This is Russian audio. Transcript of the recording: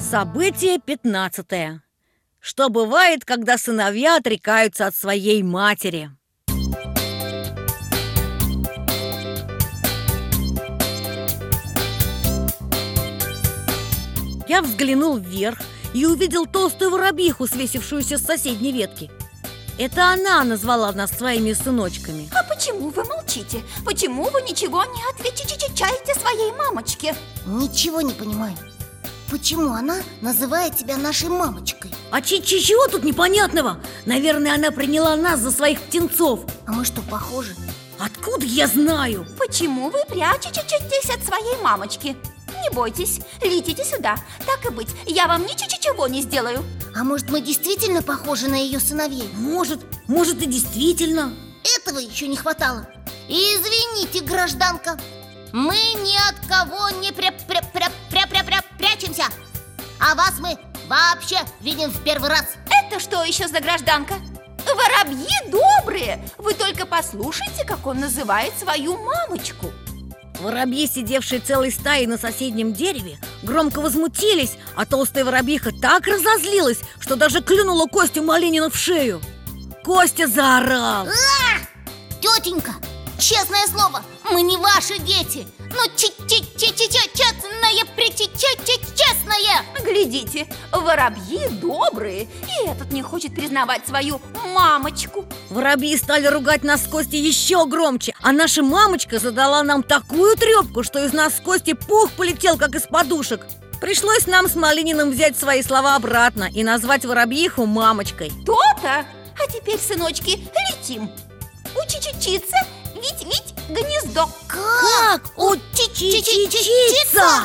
Событие 15 Что бывает, когда сыновья отрекаются от своей матери? Я взглянул вверх и увидел толстую воробьиху, свесившуюся с соседней ветки. Это она назвала нас своими сыночками. А почему вы молчите? Почему вы ничего не отвечаете своей мамочке? Ничего не понимаю. Почему она называет тебя нашей мамочкой? А чи чего тут непонятного? Наверное, она приняла нас за своих птенцов. А мы что, похожи? Откуда я знаю? Почему вы прячетесь от своей мамочки? Не бойтесь, летите сюда. Так и быть, я вам ничего не сделаю. А может, мы действительно похожи на ее сыновей? Может, может и действительно. Этого еще не хватало. Извините, гражданка, мы ни от кого не пря пря пря пря пря пря прячемся. А вас мы вообще видим в первый раз. Это что еще за гражданка? Воробьи добрые! Вы только послушайте, как он называет свою мамочку. Воробьи, сидевшие целой стаей на соседнем дереве, громко возмутились, а толстая воробьиха так разозлилась, что даже клюнула Костю Малинина в шею. Костя заорал. А! Тетенька, честное слово, мы не ваши дети. Ну, честное, честное. Глядите, воробьи добрые, и этот не хочет признавать свою мамочку. Воробьи стали ругать нас с Костей еще громче, а наша мамочка задала нам такую трепку, что из нас с Костей пух полетел, как из подушек. Пришлось нам с Малининым взять свои слова обратно и назвать воробьиху мамочкой. То-то! А теперь, сыночки, летим. Учичичиться, ведь ведь гнездо. Как? Учичичиться?